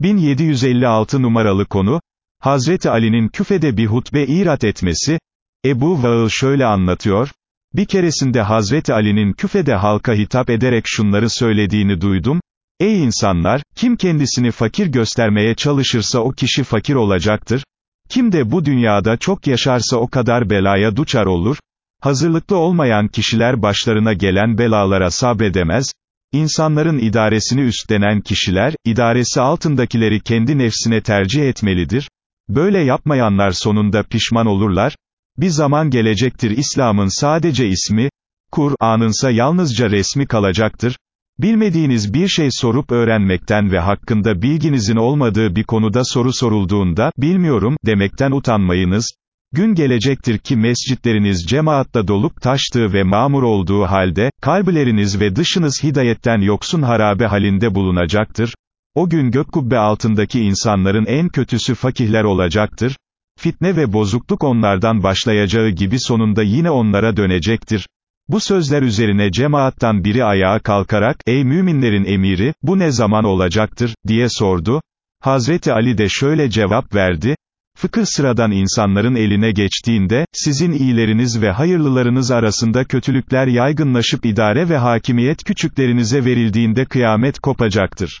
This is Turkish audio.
1756 numaralı konu, Hazreti Ali'nin küfede bir hutbe irat etmesi, Ebu Vağıl şöyle anlatıyor, bir keresinde Hazreti Ali'nin küfede halka hitap ederek şunları söylediğini duydum, Ey insanlar, kim kendisini fakir göstermeye çalışırsa o kişi fakir olacaktır, kim de bu dünyada çok yaşarsa o kadar belaya duçar olur, hazırlıklı olmayan kişiler başlarına gelen belalara sabredemez, İnsanların idaresini üstlenen kişiler, idaresi altındakileri kendi nefsine tercih etmelidir, böyle yapmayanlar sonunda pişman olurlar, bir zaman gelecektir İslam'ın sadece ismi, Kur'an'ınsa yalnızca resmi kalacaktır, bilmediğiniz bir şey sorup öğrenmekten ve hakkında bilginizin olmadığı bir konuda soru sorulduğunda, bilmiyorum, demekten utanmayınız, Gün gelecektir ki mescitleriniz cemaatta dolup taştığı ve mamur olduğu halde, kalpleriniz ve dışınız hidayetten yoksun harabe halinde bulunacaktır. O gün gök kubbe altındaki insanların en kötüsü fakihler olacaktır. Fitne ve bozukluk onlardan başlayacağı gibi sonunda yine onlara dönecektir. Bu sözler üzerine cemaattan biri ayağa kalkarak, ey müminlerin emiri, bu ne zaman olacaktır, diye sordu. Hazreti Ali de şöyle cevap verdi, Fıkıh sıradan insanların eline geçtiğinde, sizin iyileriniz ve hayırlılarınız arasında kötülükler yaygınlaşıp idare ve hakimiyet küçüklerinize verildiğinde kıyamet kopacaktır.